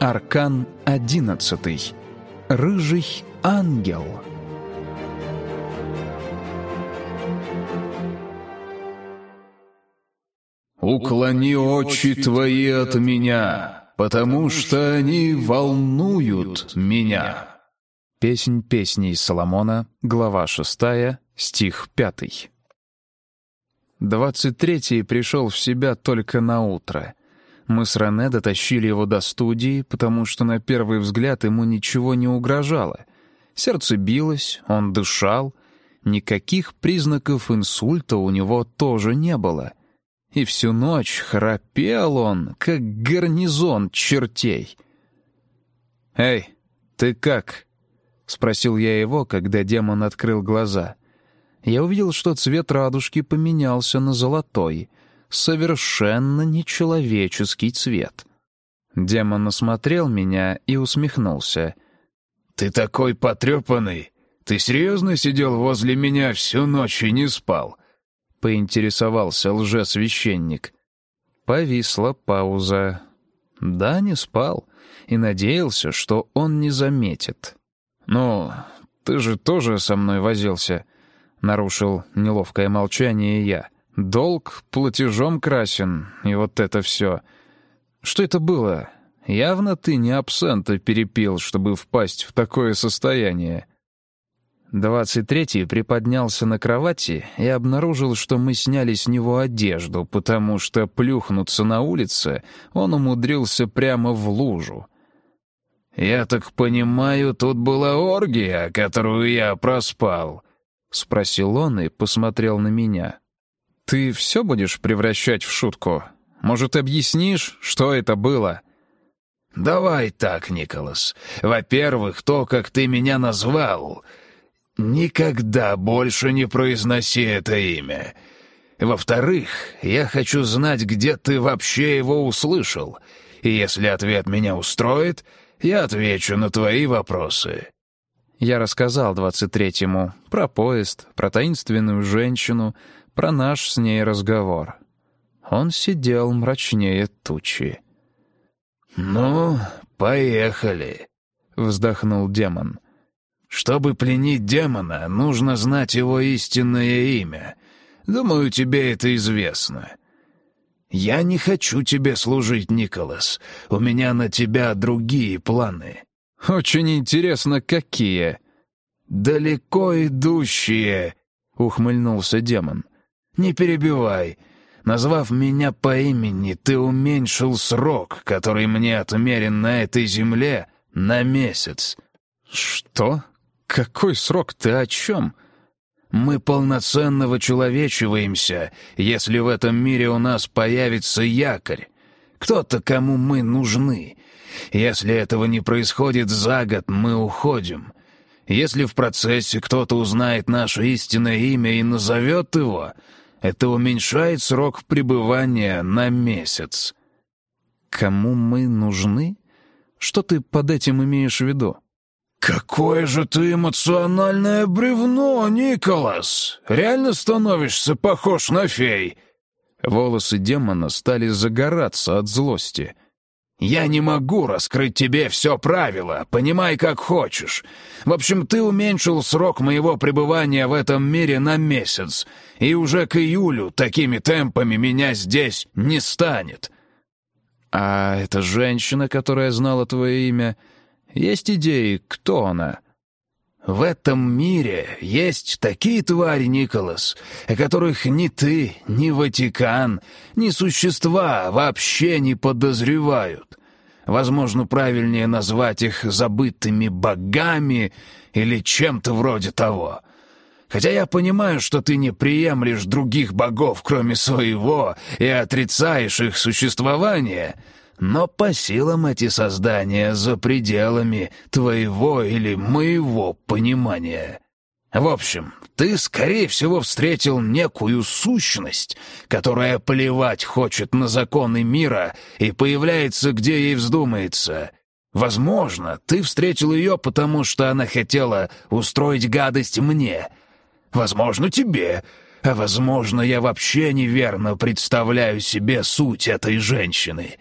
Аркан одиннадцатый. Рыжий ангел. «Уклони очи твои от меня, потому что они волнуют меня». Песнь песней Соломона, глава шестая, стих пятый. Двадцать третий пришел в себя только на утро — мы с Рене дотащили его до студии, потому что на первый взгляд ему ничего не угрожало. Сердце билось, он дышал. Никаких признаков инсульта у него тоже не было. И всю ночь храпел он, как гарнизон чертей. «Эй, ты как?» — спросил я его, когда демон открыл глаза. Я увидел, что цвет радужки поменялся на золотой — совершенно нечеловеческий цвет. Демон осмотрел меня и усмехнулся. «Ты такой потрепанный! Ты серьезно сидел возле меня всю ночь и не спал?» — поинтересовался лжесвященник. Повисла пауза. Да, не спал. И надеялся, что он не заметит. «Ну, ты же тоже со мной возился», — нарушил неловкое молчание я. Долг платежом красен, и вот это все. Что это было? Явно ты не абсента перепил, чтобы впасть в такое состояние. Двадцать третий приподнялся на кровати и обнаружил, что мы сняли с него одежду, потому что плюхнуться на улице он умудрился прямо в лужу. «Я так понимаю, тут была оргия, которую я проспал?» — спросил он и посмотрел на меня. «Ты все будешь превращать в шутку? Может, объяснишь, что это было?» «Давай так, Николас. Во-первых, то, как ты меня назвал. Никогда больше не произноси это имя. Во-вторых, я хочу знать, где ты вообще его услышал. И если ответ меня устроит, я отвечу на твои вопросы». Я рассказал двадцать третьему про поезд, про таинственную женщину, про наш с ней разговор. Он сидел мрачнее тучи. «Ну, поехали», — вздохнул демон. «Чтобы пленить демона, нужно знать его истинное имя. Думаю, тебе это известно. Я не хочу тебе служить, Николас. У меня на тебя другие планы». «Очень интересно, какие?» «Далеко идущие», — ухмыльнулся демон. «Не перебивай. Назвав меня по имени, ты уменьшил срок, который мне отмерен на этой земле, на месяц». «Что? Какой срок? Ты о чем?» «Мы полноценно вычеловечиваемся, если в этом мире у нас появится якорь. Кто-то, кому мы нужны. Если этого не происходит за год, мы уходим». Если в процессе кто-то узнает наше истинное имя и назовет его, это уменьшает срок пребывания на месяц. Кому мы нужны? Что ты под этим имеешь в виду? «Какое же ты эмоциональное бревно, Николас! Реально становишься похож на фей!» Волосы демона стали загораться от злости. «Я не могу раскрыть тебе все правило, понимай, как хочешь. В общем, ты уменьшил срок моего пребывания в этом мире на месяц, и уже к июлю такими темпами меня здесь не станет». «А эта женщина, которая знала твое имя, есть идеи, кто она?» В этом мире есть такие твари, Николас, о которых ни ты, ни Ватикан, ни существа вообще не подозревают. Возможно, правильнее назвать их забытыми богами или чем-то вроде того. Хотя я понимаю, что ты не приемлешь других богов, кроме своего, и отрицаешь их существование — но по силам эти создания за пределами твоего или моего понимания. В общем, ты, скорее всего, встретил некую сущность, которая плевать хочет на законы мира и появляется, где ей вздумается. Возможно, ты встретил ее, потому что она хотела устроить гадость мне. Возможно, тебе. А, возможно, я вообще неверно представляю себе суть этой женщины.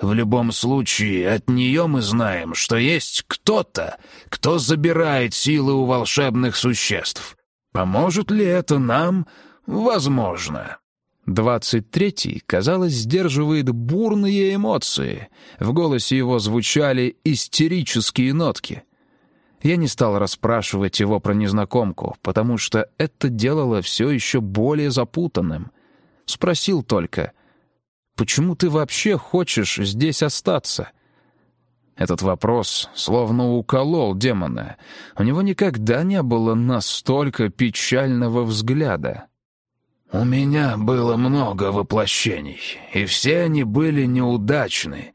В любом случае, от нее мы знаем, что есть кто-то, кто забирает силы у волшебных существ. Поможет ли это нам? Возможно. Двадцать третий, казалось, сдерживает бурные эмоции. В голосе его звучали истерические нотки. Я не стал расспрашивать его про незнакомку, потому что это делало все еще более запутанным. Спросил только, «Почему ты вообще хочешь здесь остаться?» Этот вопрос словно уколол демона. У него никогда не было настолько печального взгляда. «У меня было много воплощений, и все они были неудачны.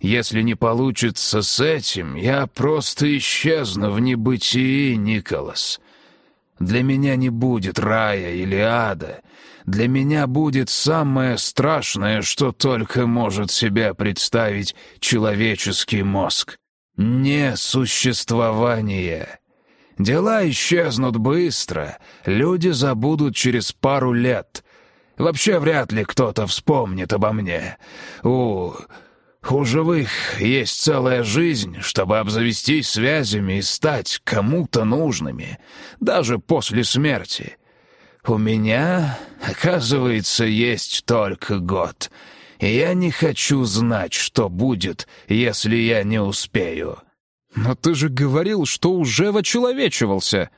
Если не получится с этим, я просто исчезну в небытии, Николас. Для меня не будет рая или ада. Для меня будет самое страшное, что только может себя представить человеческий мозг. Несуществование». Дела исчезнут быстро, люди забудут через пару лет. Вообще вряд ли кто-то вспомнит обо мне. У... у живых есть целая жизнь, чтобы обзавестись связями и стать кому-то нужными, даже после смерти. У меня, оказывается, есть только год, и я не хочу знать, что будет, если я не успею». «Но ты же говорил, что уже вочеловечивался!»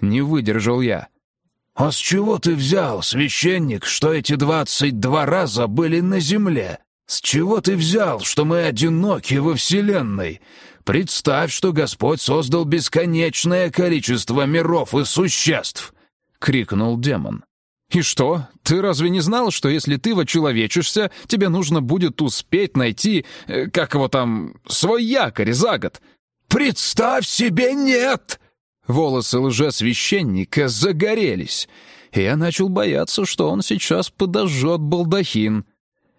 Не выдержал я. «А с чего ты взял, священник, что эти двадцать два раза были на земле? С чего ты взял, что мы одиноки во Вселенной? Представь, что Господь создал бесконечное количество миров и существ!» — крикнул демон. «И что? Ты разве не знал, что если ты вочеловечишься, тебе нужно будет успеть найти, э, как его там, свой якорь за год?» «Представь себе, нет!» Волосы лжесвященника загорелись, и я начал бояться, что он сейчас подожжет балдахин.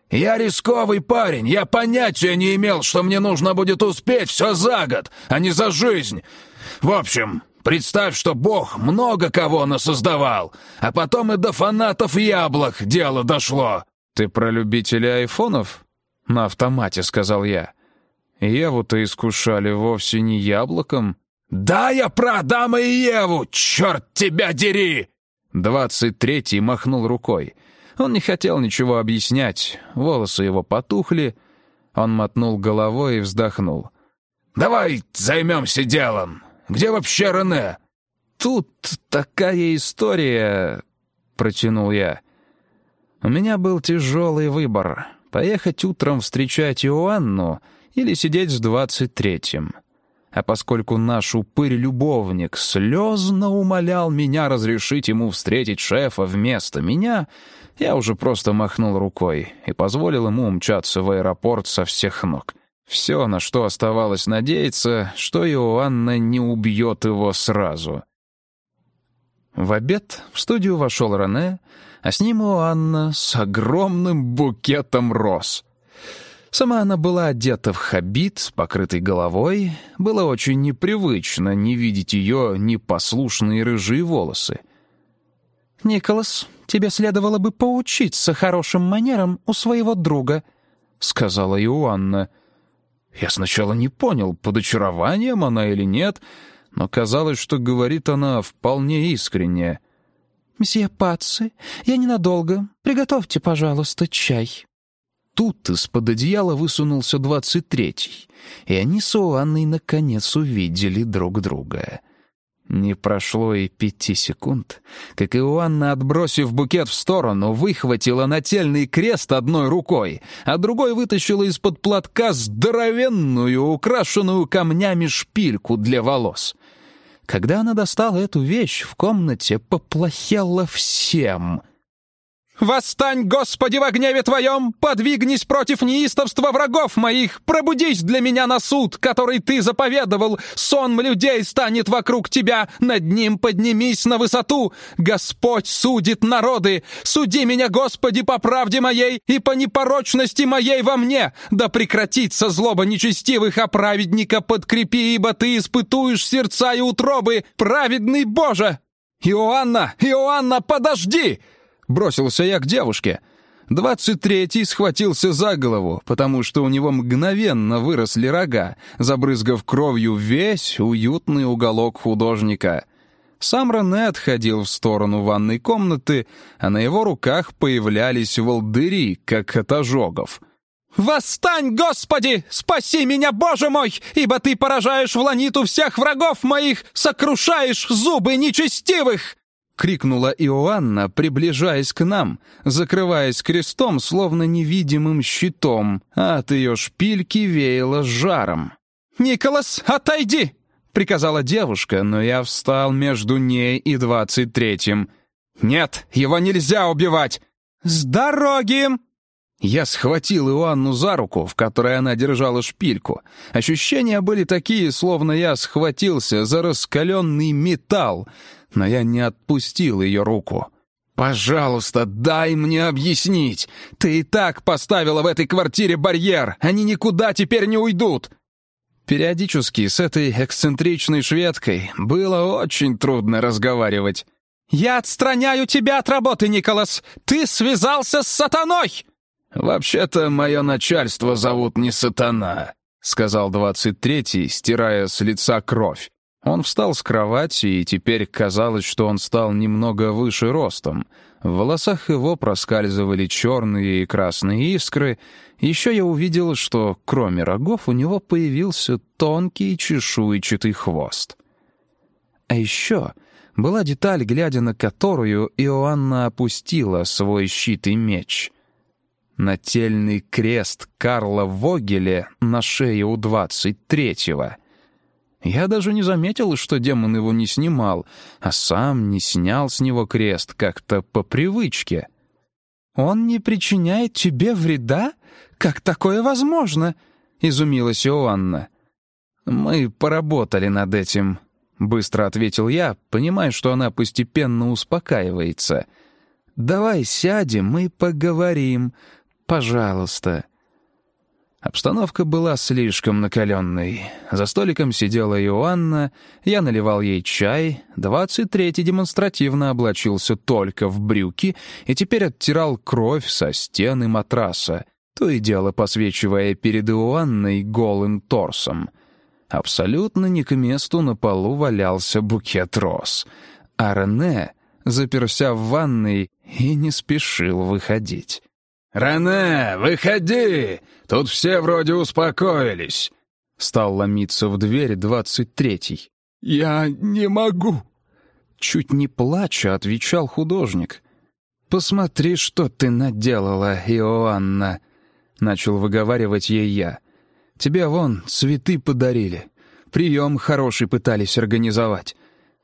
«Я рисковый парень, я понятия не имел, что мне нужно будет успеть все за год, а не за жизнь. В общем, представь, что Бог много кого насоздавал, а потом и до фанатов яблок дело дошло». «Ты про любителей айфонов?» «На автомате», — сказал я. Еву-то искушали вовсе не яблоком. «Да, я про Адама и Еву! Черт тебя дери!» Двадцать третий махнул рукой. Он не хотел ничего объяснять. Волосы его потухли. Он мотнул головой и вздохнул. «Давай займемся делом. Где вообще Рене?» «Тут такая история...» — протянул я. «У меня был тяжелый выбор. Поехать утром встречать Иоанну или сидеть с двадцать третьим. А поскольку наш упырь-любовник слезно умолял меня разрешить ему встретить шефа вместо меня, я уже просто махнул рукой и позволил ему умчаться в аэропорт со всех ног. Все, на что оставалось надеяться, что Иоанна не убьет его сразу. В обед в студию вошел Рене, а с ним Иоанна с огромным букетом роз — Сама она была одета в хабит, покрытый головой. Было очень непривычно не видеть ее непослушные рыжие волосы. «Николас, тебе следовало бы поучиться хорошим манерам у своего друга», — сказала Иоанна. Я сначала не понял, под очарованием она или нет, но казалось, что говорит она вполне искренне. «Месье Паци, я ненадолго. Приготовьте, пожалуйста, чай» тут из-под одеяла высунулся двадцать третий, и они с Уанной наконец увидели друг друга. Не прошло и пяти секунд, как Иоанна, отбросив букет в сторону, выхватила нательный крест одной рукой, а другой вытащила из-под платка здоровенную, украшенную камнями шпильку для волос. Когда она достала эту вещь, в комнате поплохело всем — «Восстань, Господи, во гневе Твоем! Подвигнись против неистовства врагов моих! Пробудись для меня на суд, который Ты заповедовал! Сон людей станет вокруг Тебя! Над ним поднимись на высоту! Господь судит народы! Суди меня, Господи, по правде моей и по непорочности моей во мне! Да прекратится злоба нечестивых, а праведника подкрепи, ибо Ты испытуешь сердца и утробы! Праведный Боже!» «Иоанна! Иоанна, подожди!» Бросился я к девушке. Двадцать третий схватился за голову, потому что у него мгновенно выросли рога, забрызгав кровью весь уютный уголок художника. Сам Рене отходил в сторону ванной комнаты, а на его руках появлялись волдыри, как от ожогов. «Восстань, Господи! Спаси меня, Боже мой! Ибо ты поражаешь в ланиту всех врагов моих, сокрушаешь зубы нечестивых!» — крикнула Иоанна, приближаясь к нам, закрываясь крестом, словно невидимым щитом, а от ее шпильки веяло жаром. «Николас, отойди!» — приказала девушка, но я встал между ней и двадцать третьим. «Нет, его нельзя убивать!» «С дороги!» Я схватил Иоанну за руку, в которой она держала шпильку. Ощущения были такие, словно я схватился за раскаленный металл, но я не отпустил ее руку. «Пожалуйста, дай мне объяснить. Ты и так поставила в этой квартире барьер. Они никуда теперь не уйдут». Периодически с этой эксцентричной шведкой было очень трудно разговаривать. «Я отстраняю тебя от работы, Николас! Ты связался с сатаной!» «Вообще-то мое начальство зовут не Сатана», — сказал двадцать третий, стирая с лица кровь. Он встал с кровати, и теперь казалось, что он стал немного выше ростом. В волосах его проскальзывали черные и красные искры. Еще я увидел, что кроме рогов у него появился тонкий чешуйчатый хвост. А еще была деталь, глядя на которую Иоанна опустила свой щит и меч. Нательный крест Карла Вогеля на шее у двадцать третьего. Я даже не заметил, что демон его не снимал, а сам не снял с него крест как-то по привычке. «Он не причиняет тебе вреда? Как такое возможно?» — изумилась Иоанна. «Мы поработали над этим», — быстро ответил я, понимая, что она постепенно успокаивается. «Давай сядем и поговорим. Пожалуйста». Обстановка была слишком накаленной. За столиком сидела Иоанна, я наливал ей чай, двадцать третий демонстративно облачился только в брюки и теперь оттирал кровь со стены матраса, то и дело посвечивая перед Иоанной голым торсом. Абсолютно не к месту на полу валялся букет роз, а Рене заперся в ванной и не спешил выходить. «Рене, выходи! Тут все вроде успокоились!» Стал ломиться в дверь двадцать третий. «Я не могу!» Чуть не плача, отвечал художник. «Посмотри, что ты наделала, Иоанна!» Начал выговаривать ей я. «Тебе вон цветы подарили. Прием хороший пытались организовать.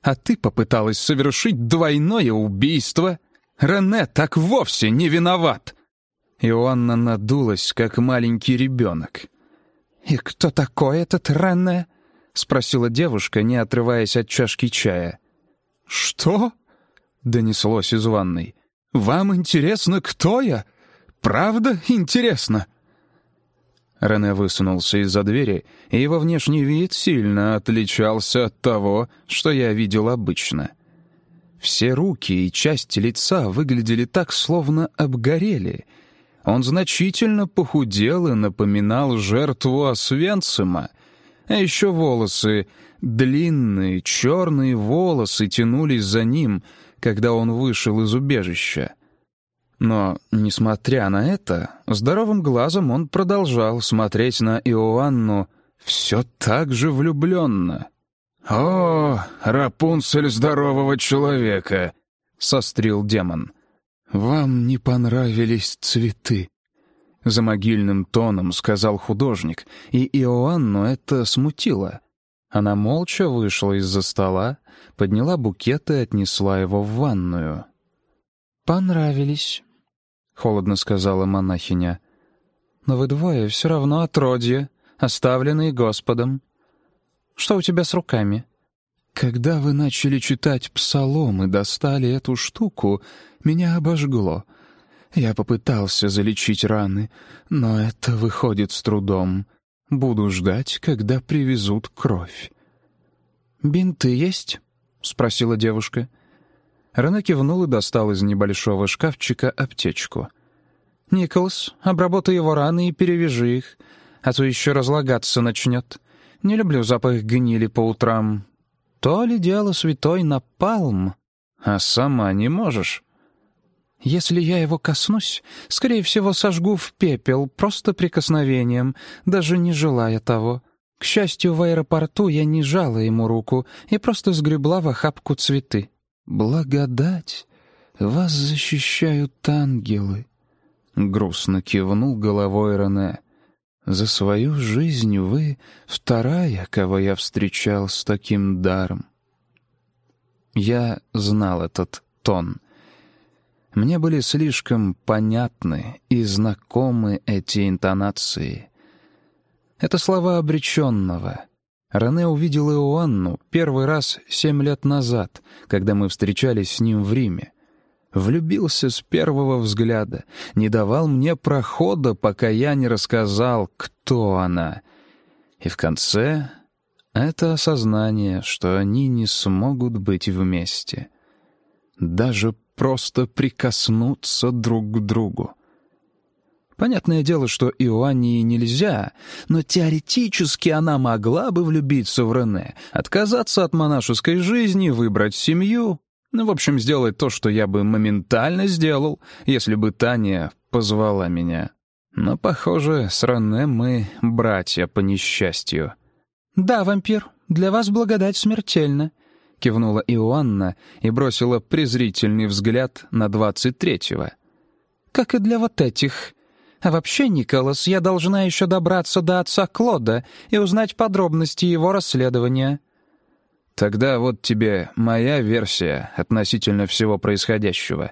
А ты попыталась совершить двойное убийство. Рене так вовсе не виноват!» Иоанна надулась, как маленький ребенок. «И кто такой этот Рене?» — спросила девушка, не отрываясь от чашки чая. «Что?» — донеслось из ванной. «Вам интересно, кто я? Правда интересно?» Рене высунулся из-за двери, и его внешний вид сильно отличался от того, что я видел обычно. Все руки и части лица выглядели так, словно обгорели — он значительно похудел и напоминал жертву Освенцима. А еще волосы, длинные черные волосы тянулись за ним, когда он вышел из убежища. Но, несмотря на это, здоровым глазом он продолжал смотреть на Иоанну все так же влюбленно. «О, Рапунцель здорового человека!» — сострил демон. «Вам не понравились цветы», — за могильным тоном сказал художник, и Иоанну это смутило. Она молча вышла из-за стола, подняла букет и отнесла его в ванную. «Понравились», — холодно сказала монахиня. «Но вы двое все равно отродье, оставленные Господом. Что у тебя с руками?» «Когда вы начали читать псалом и достали эту штуку, меня обожгло. Я попытался залечить раны, но это выходит с трудом. Буду ждать, когда привезут кровь». «Бинты есть?» — спросила девушка. Рене кивнул и достал из небольшого шкафчика аптечку. «Николас, обработай его раны и перевяжи их, а то еще разлагаться начнет. Не люблю запах гнили по утрам. То ли дело святой напалм, а сама не можешь». Если я его коснусь, скорее всего, сожгу в пепел просто прикосновением, даже не желая того. К счастью, в аэропорту я не жала ему руку и просто сгребла в охапку цветы. «Благодать! Вас защищают ангелы!» Грустно кивнул головой Рене. «За свою жизнь вы вторая, кого я встречал с таким даром». Я знал этот тон — мне были слишком понятны и знакомы эти интонации. Это слова обреченного. Рене увидел Иоанну первый раз семь лет назад, когда мы встречались с ним в Риме. Влюбился с первого взгляда, не давал мне прохода, пока я не рассказал, кто она. И в конце — это осознание, что они не смогут быть вместе. Даже просто прикоснуться друг к другу. Понятное дело, что Иоаннии нельзя, но теоретически она могла бы влюбиться в Рене, отказаться от монашеской жизни, выбрать семью. Ну, в общем, сделать то, что я бы моментально сделал, если бы Таня позвала меня. Но, похоже, с Рене мы братья по несчастью. «Да, вампир, для вас благодать смертельна кивнула Иоанна и бросила презрительный взгляд на двадцать третьего. «Как и для вот этих. А вообще, Николас, я должна еще добраться до отца Клода и узнать подробности его расследования». «Тогда вот тебе моя версия относительно всего происходящего.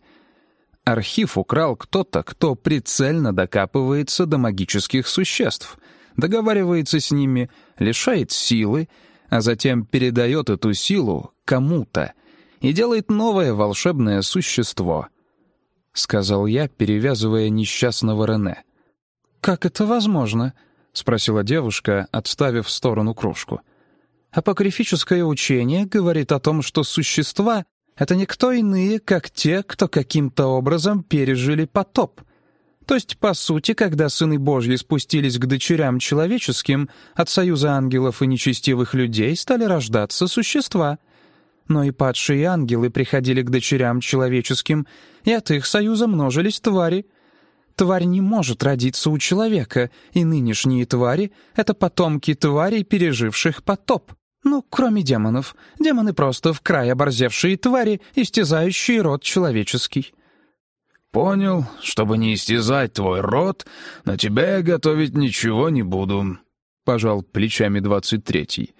Архив украл кто-то, кто прицельно докапывается до магических существ, договаривается с ними, лишает силы, а затем передает эту силу кому-то и делает новое волшебное существо», — сказал я, перевязывая несчастного Рене. «Как это возможно?» — спросила девушка, отставив в сторону кружку. «Апокрифическое учение говорит о том, что существа — это никто иные, как те, кто каким-то образом пережили потоп. То есть, по сути, когда сыны Божьи спустились к дочерям человеческим, от союза ангелов и нечестивых людей стали рождаться существа — но и падшие ангелы приходили к дочерям человеческим, и от их союза множились твари. Тварь не может родиться у человека, и нынешние твари — это потомки тварей, переживших потоп. Ну, кроме демонов. Демоны просто в край оборзевшие твари, истязающие род человеческий. «Понял, чтобы не истязать твой род, на тебя я готовить ничего не буду», — пожал плечами двадцать третий.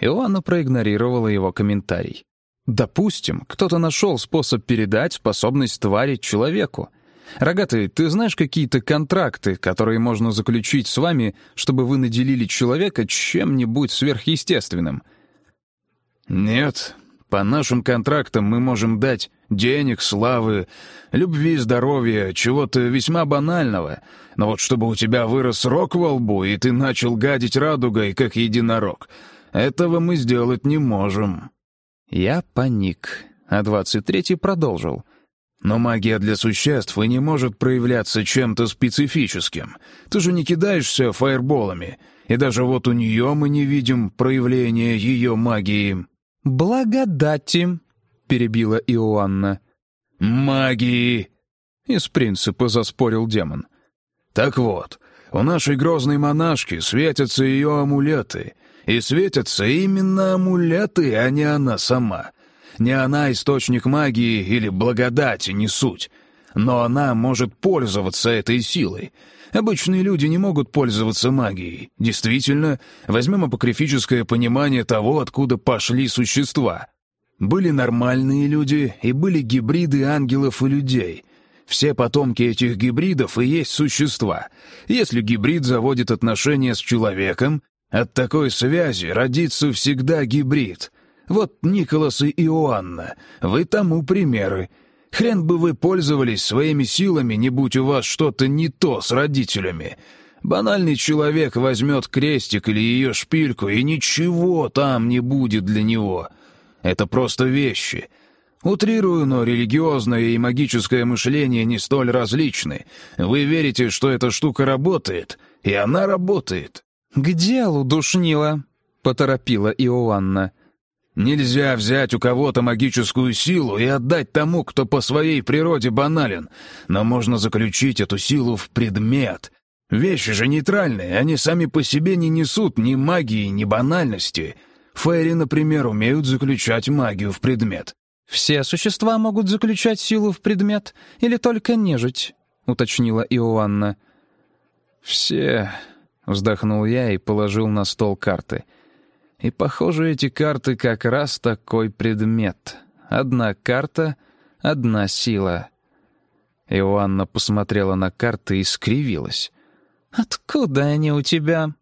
Иоанна проигнорировала его комментарий. «Допустим, кто-то нашел способ передать способность твари человеку. Рогатый, ты знаешь какие-то контракты, которые можно заключить с вами, чтобы вы наделили человека чем-нибудь сверхъестественным?» «Нет. По нашим контрактам мы можем дать денег, славы, любви, здоровья, чего-то весьма банального. Но вот чтобы у тебя вырос рог во лбу, и ты начал гадить радугой, как единорог...» Этого мы сделать не можем». Я паник, а двадцать третий продолжил. «Но магия для существ и не может проявляться чем-то специфическим. Ты же не кидаешься фаерболами, и даже вот у нее мы не видим проявления ее магии». «Благодати», — перебила Иоанна. «Магии!» — из принципа заспорил демон. «Так вот, у нашей грозной монашки светятся ее амулеты — и светятся именно амулеты, а не она сама. Не она источник магии или благодати, не суть. Но она может пользоваться этой силой. Обычные люди не могут пользоваться магией. Действительно, возьмем апокрифическое понимание того, откуда пошли существа. Были нормальные люди и были гибриды ангелов и людей — все потомки этих гибридов и есть существа. Если гибрид заводит отношения с человеком, от такой связи родится всегда гибрид. Вот Николас и Иоанна, вы тому примеры. Хрен бы вы пользовались своими силами, не будь у вас что-то не то с родителями. Банальный человек возьмет крестик или ее шпильку, и ничего там не будет для него. Это просто вещи. Утрирую, но религиозное и магическое мышление не столь различны. Вы верите, что эта штука работает, и она работает». «К делу, душнила», — поторопила Иоанна. Нельзя взять у кого-то магическую силу и отдать тому, кто по своей природе банален, но можно заключить эту силу в предмет. Вещи же нейтральные, они сами по себе не несут ни магии, ни банальности. Фейри, например, умеют заключать магию в предмет. «Все существа могут заключать силу в предмет или только нежить?» — уточнила Иоанна. «Все...» — вздохнул я и положил на стол карты — и, похоже, эти карты как раз такой предмет. Одна карта, одна сила. Иоанна посмотрела на карты и скривилась. «Откуда они у тебя?»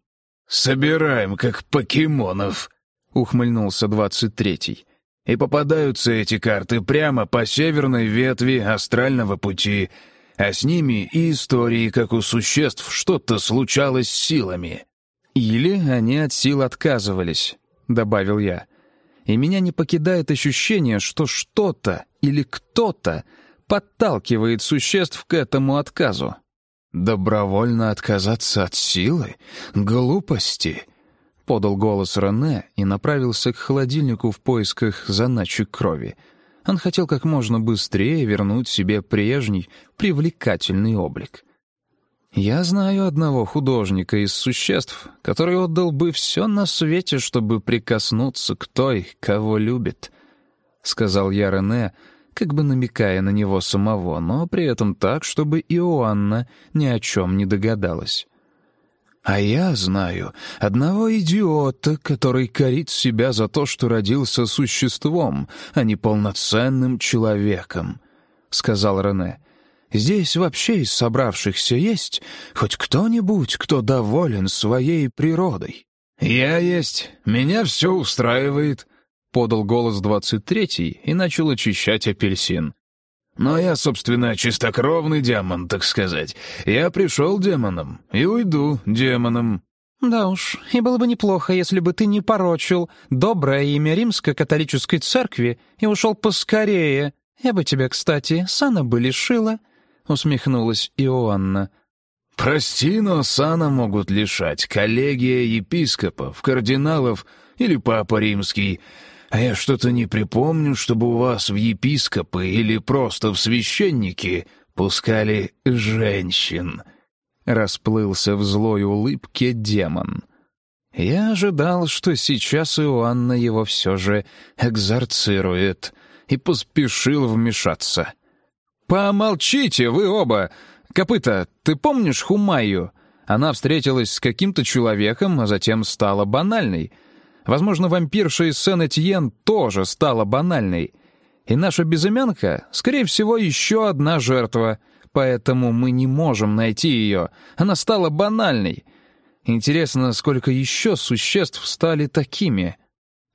«Собираем, как покемонов», — ухмыльнулся двадцать третий. «И попадаются эти карты прямо по северной ветви астрального пути, а с ними и истории, как у существ что-то случалось с силами». «Или они от сил отказывались», — добавил я. «И меня не покидает ощущение, что что-то или кто-то подталкивает существ к этому отказу». «Добровольно отказаться от силы? Глупости!» — подал голос Рене и направился к холодильнику в поисках заначек крови. Он хотел как можно быстрее вернуть себе прежний привлекательный облик. Я знаю одного художника из существ, который отдал бы все на свете, чтобы прикоснуться к той, кого любит, — сказал я Рене, как бы намекая на него самого, но при этом так, чтобы Иоанна ни о чем не догадалась. А я знаю одного идиота, который корит себя за то, что родился существом, а не полноценным человеком, — сказал Рене. Здесь вообще из собравшихся есть хоть кто-нибудь, кто доволен своей природой?» «Я есть. Меня все устраивает», — подал голос двадцать третий и начал очищать апельсин. «Но я, собственно, чистокровный демон, так сказать. Я пришел демоном и уйду демоном». «Да уж, и было бы неплохо, если бы ты не порочил доброе имя римско-католической церкви и ушел поскорее. Я бы тебя, кстати, сана бы лишила». — усмехнулась Иоанна. «Прости, но сана могут лишать коллегия епископов, кардиналов или папа римский. А я что-то не припомню, чтобы у вас в епископы или просто в священники пускали женщин». Расплылся в злой улыбке демон. Я ожидал, что сейчас Иоанна его все же экзорцирует, и поспешил вмешаться — «Помолчите вы оба! Копыта, ты помнишь Хумаю? Она встретилась с каким-то человеком, а затем стала банальной. Возможно, вампирша из Сен-Этьен тоже стала банальной. И наша безымянка, скорее всего, еще одна жертва, поэтому мы не можем найти ее. Она стала банальной. Интересно, сколько еще существ стали такими?»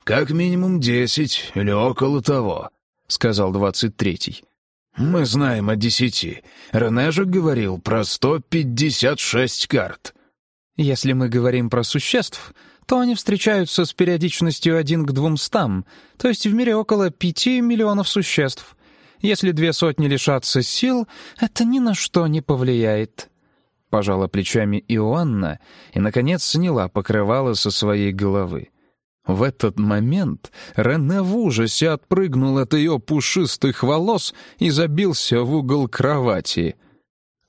«Как минимум десять или около того», — сказал двадцать третий. «Мы знаем о десяти. Рене же говорил про сто пятьдесят шесть карт». «Если мы говорим про существ, то они встречаются с периодичностью один к двумстам, то есть в мире около пяти миллионов существ. Если две сотни лишатся сил, это ни на что не повлияет». Пожала плечами Иоанна и, наконец, сняла покрывало со своей головы. В этот момент Рене в ужасе отпрыгнул от ее пушистых волос и забился в угол кровати.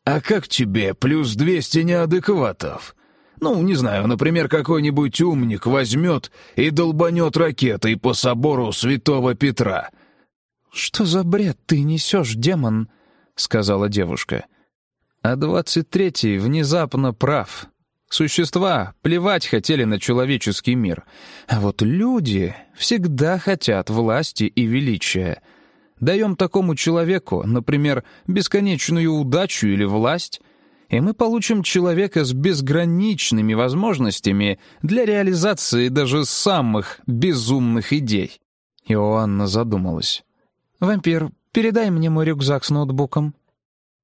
«А как тебе плюс двести неадекватов? Ну, не знаю, например, какой-нибудь умник возьмет и долбанет ракетой по собору святого Петра». «Что за бред ты несешь, демон?» — сказала девушка. А двадцать третий внезапно прав. Существа плевать хотели на человеческий мир, а вот люди всегда хотят власти и величия. Даем такому человеку, например, бесконечную удачу или власть, и мы получим человека с безграничными возможностями для реализации даже самых безумных идей. Иоанна задумалась. «Вампир, передай мне мой рюкзак с ноутбуком».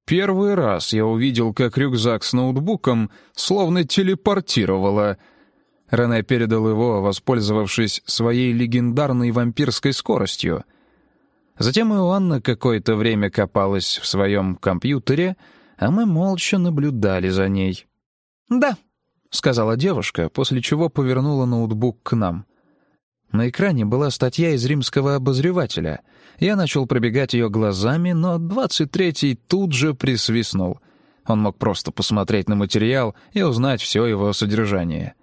Первый раз я увидел, как рюкзак с ноутбуком словно телепортировало. Рене передал его, воспользовавшись своей легендарной вампирской скоростью. Затем Иоанна какое-то время копалась в своем компьютере, а мы молча наблюдали за ней. «Да», — сказала девушка, после чего повернула ноутбук к нам. На экране была статья из римского обозревателя. Я начал пробегать ее глазами, но 23-й тут же присвистнул. Он мог просто посмотреть на материал и узнать все его содержание.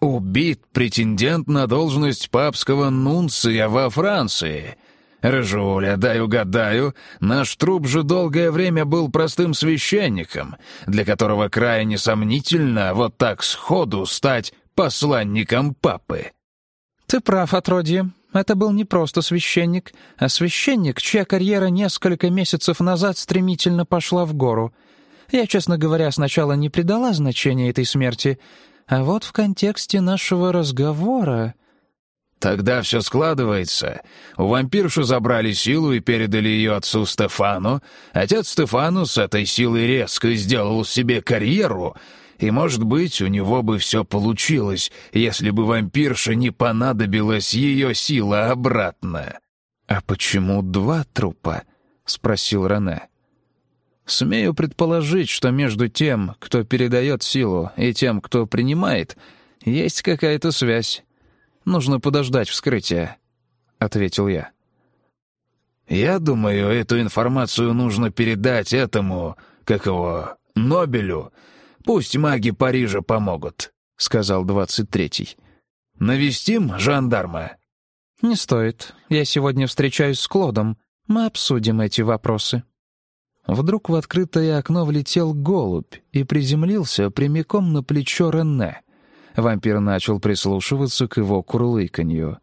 «Убит претендент на должность папского нунция во Франции», «Рыжуля, дай угадаю, наш труп же долгое время был простым священником, для которого крайне сомнительно вот так сходу стать посланником папы». «Ты прав, отродье. Это был не просто священник, а священник, чья карьера несколько месяцев назад стремительно пошла в гору. Я, честно говоря, сначала не придала значения этой смерти, а вот в контексте нашего разговора...» Тогда все складывается. У вампирши забрали силу и передали ее отцу Стефану. Отец Стефану с этой силой резко сделал себе карьеру, и, может быть, у него бы все получилось, если бы вампирше не понадобилась ее сила обратно. «А почему два трупа?» — спросил Рене. «Смею предположить, что между тем, кто передает силу, и тем, кто принимает, есть какая-то связь. Нужно подождать вскрытия», — ответил я. «Я думаю, эту информацию нужно передать этому, как его, Нобелю. Пусть маги Парижа помогут», — сказал двадцать третий. «Навестим жандарма?» «Не стоит. Я сегодня встречаюсь с Клодом. Мы обсудим эти вопросы». Вдруг в открытое окно влетел голубь и приземлился прямиком на плечо Рене. Вампир начал прислушиваться к его курлыканью.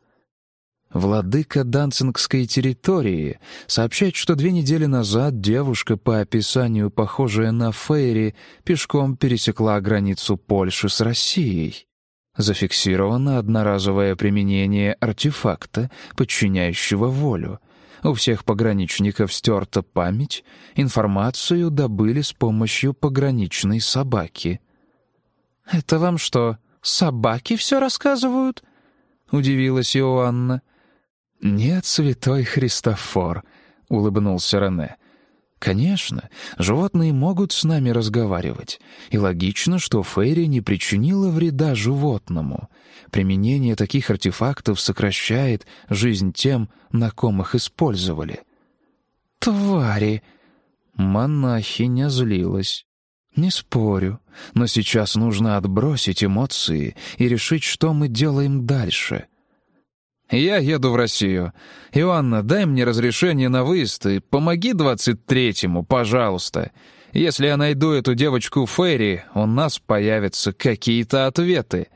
Владыка Данцингской территории сообщает, что две недели назад девушка, по описанию похожая на Фейри, пешком пересекла границу Польши с Россией. Зафиксировано одноразовое применение артефакта, подчиняющего волю. У всех пограничников стерта память, информацию добыли с помощью пограничной собаки. «Это вам что, собаки все рассказывают?» — удивилась Иоанна. «Нет, святой Христофор», — улыбнулся Рене. «Конечно, животные могут с нами разговаривать, и логично, что Фейри не причинила вреда животному. Применение таких артефактов сокращает жизнь тем, на ком их использовали». «Твари!» Монахиня злилась. «Не спорю, но сейчас нужно отбросить эмоции и решить, что мы делаем дальше». «Я еду в Россию. Иоанна, дай мне разрешение на выезд и помоги двадцать третьему, пожалуйста. Если я найду эту девочку Ферри, у нас появятся какие-то ответы».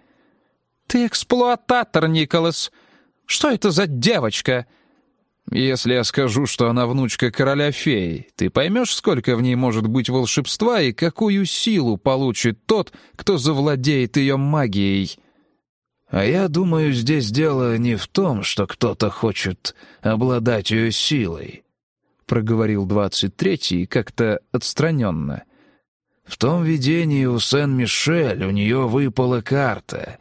«Ты эксплуататор, Николас! Что это за девочка?» Если я скажу, что она внучка короля феи, ты поймешь, сколько в ней может быть волшебства и какую силу получит тот, кто завладеет ее магией. А я думаю, здесь дело не в том, что кто-то хочет обладать ее силой, — проговорил двадцать третий как-то отстраненно. В том видении у Сен-Мишель у нее выпала карта.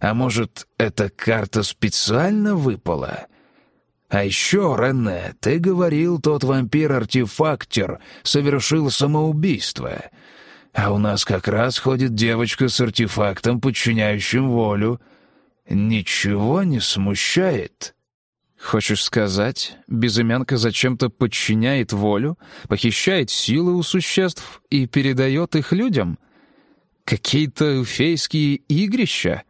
А может, эта карта специально выпала — а еще, Рене, ты говорил, тот вампир-артефактер совершил самоубийство. А у нас как раз ходит девочка с артефактом, подчиняющим волю. Ничего не смущает?» «Хочешь сказать, безымянка зачем-то подчиняет волю, похищает силы у существ и передает их людям? Какие-то фейские игрища?»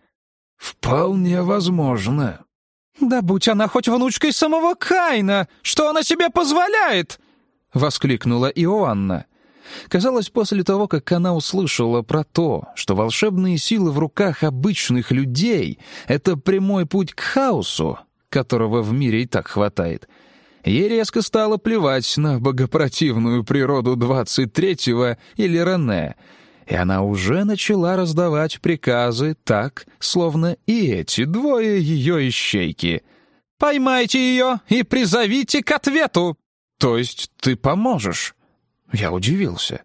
«Вполне возможно», «Да будь она хоть внучкой самого Кайна! Что она себе позволяет?» — воскликнула Иоанна. Казалось, после того, как она услышала про то, что волшебные силы в руках обычных людей — это прямой путь к хаосу, которого в мире и так хватает, ей резко стало плевать на богопротивную природу двадцать третьего или Рене — и она уже начала раздавать приказы так, словно и эти двое ее ищейки. «Поймайте ее и призовите к ответу!» «То есть ты поможешь?» Я удивился.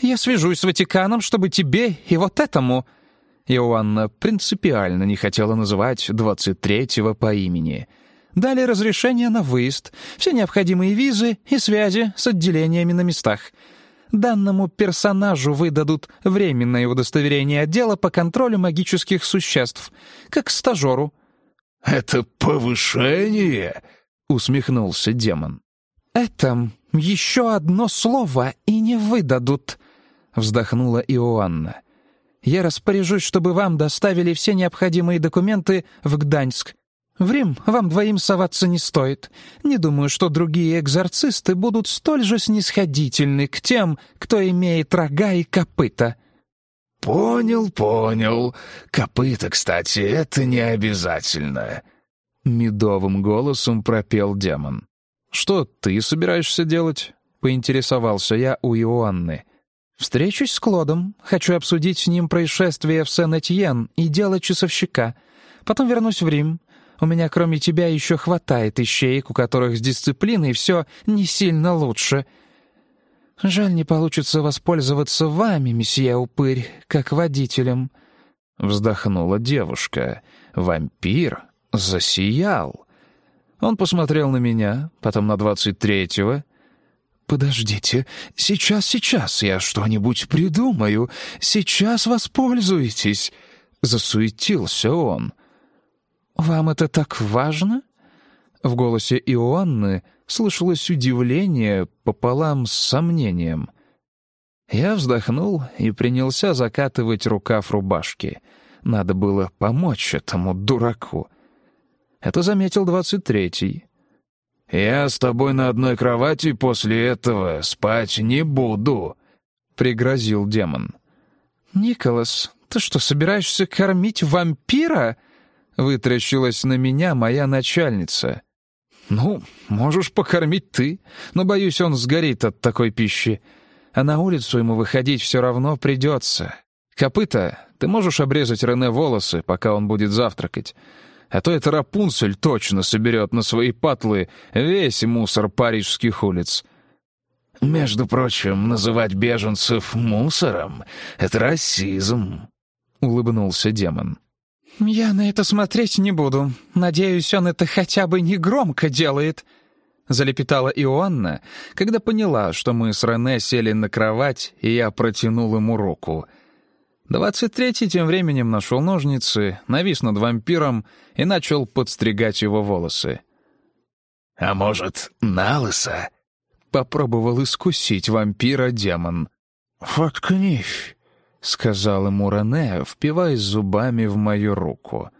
«Я свяжусь с Ватиканом, чтобы тебе и вот этому...» Иоанна принципиально не хотела называть двадцать третьего по имени. Дали разрешение на выезд, все необходимые визы и связи с отделениями на местах. Данному персонажу выдадут временное удостоверение отдела по контролю магических существ, как стажеру». «Это повышение?» — усмехнулся демон. «Это еще одно слово и не выдадут», — вздохнула Иоанна. «Я распоряжусь, чтобы вам доставили все необходимые документы в Гданьск. В Рим вам двоим соваться не стоит. Не думаю, что другие экзорцисты будут столь же снисходительны к тем, кто имеет рога и копыта». «Понял, понял. Копыта, кстати, это не обязательно», — медовым голосом пропел демон. «Что ты собираешься делать?» — поинтересовался я у Иоанны. «Встречусь с Клодом. Хочу обсудить с ним происшествие в Сен-Этьен и дело часовщика. Потом вернусь в Рим. У меня, кроме тебя, еще хватает ищеек, у которых с дисциплиной все не сильно лучше. Жаль, не получится воспользоваться вами, месье Упырь, как водителем». Вздохнула девушка. «Вампир засиял». Он посмотрел на меня, потом на двадцать третьего. «Подождите, сейчас, сейчас я что-нибудь придумаю. Сейчас воспользуйтесь!» Засуетился он. «Вам это так важно?» В голосе Иоанны слышалось удивление пополам с сомнением. Я вздохнул и принялся закатывать рукав рубашки. Надо было помочь этому дураку. Это заметил двадцать третий. «Я с тобой на одной кровати после этого спать не буду», — пригрозил демон. «Николас, ты что, собираешься кормить вампира?» — вытрящилась на меня моя начальница. «Ну, можешь покормить ты, но, боюсь, он сгорит от такой пищи. А на улицу ему выходить все равно придется. Копыта, ты можешь обрезать Рене волосы, пока он будет завтракать. А то эта Рапунцель точно соберет на свои патлы весь мусор парижских улиц». «Между прочим, называть беженцев мусором — это расизм», — улыбнулся демон. «Я на это смотреть не буду. Надеюсь, он это хотя бы не громко делает», — залепетала Иоанна, когда поняла, что мы с Рене сели на кровать, и я протянул ему руку. Двадцать третий тем временем нашел ножницы, навис над вампиром и начал подстригать его волосы. «А может, налысо?» — попробовал искусить вампира демон. «Воткнись!» — сказал ему Рене, впиваясь зубами в мою руку.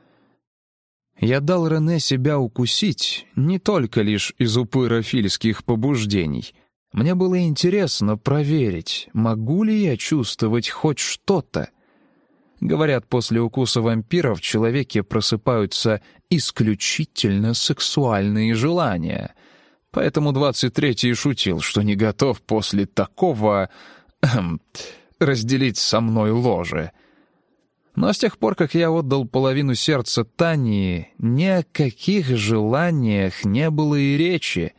Я дал Рене себя укусить не только лишь из упырофильских побуждений. Мне было интересно проверить, могу ли я чувствовать хоть что-то. Говорят, после укуса вампира в человеке просыпаются исключительно сексуальные желания. Поэтому двадцать третий шутил, что не готов после такого... Эм, разделить со мной ложе. Но с тех пор, как я отдал половину сердца Тании, ни о каких желаниях не было и речи.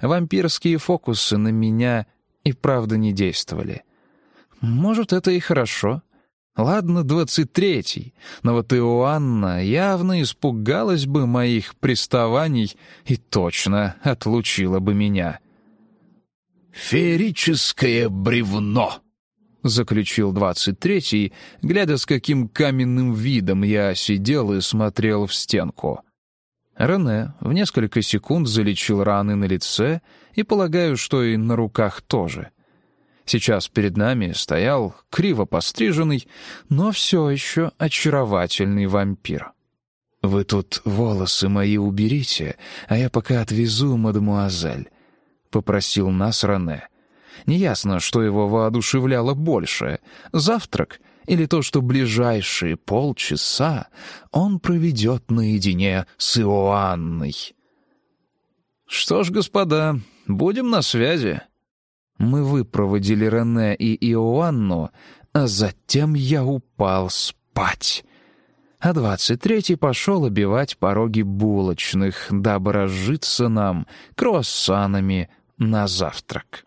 Вампирские фокусы на меня и правда не действовали. Может, это и хорошо. Ладно, двадцать третий, но вот Иоанна явно испугалась бы моих приставаний и точно отлучила бы меня. «Феерическое бревно!» — заключил двадцать третий, глядя, с каким каменным видом я сидел и смотрел в стенку. Рене в несколько секунд залечил раны на лице и, полагаю, что и на руках тоже. Сейчас перед нами стоял криво постриженный, но все еще очаровательный вампир. «Вы тут волосы мои уберите, а я пока отвезу мадемуазель», — попросил нас Рене. Неясно, что его воодушевляло больше — завтрак или то, что ближайшие полчаса он проведет наедине с Иоанной. «Что ж, господа, будем на связи». Мы выпроводили Рене и Иоанну, а затем я упал спать. А двадцать третий пошел обивать пороги булочных, дабы разжиться нам круассанами на завтрак.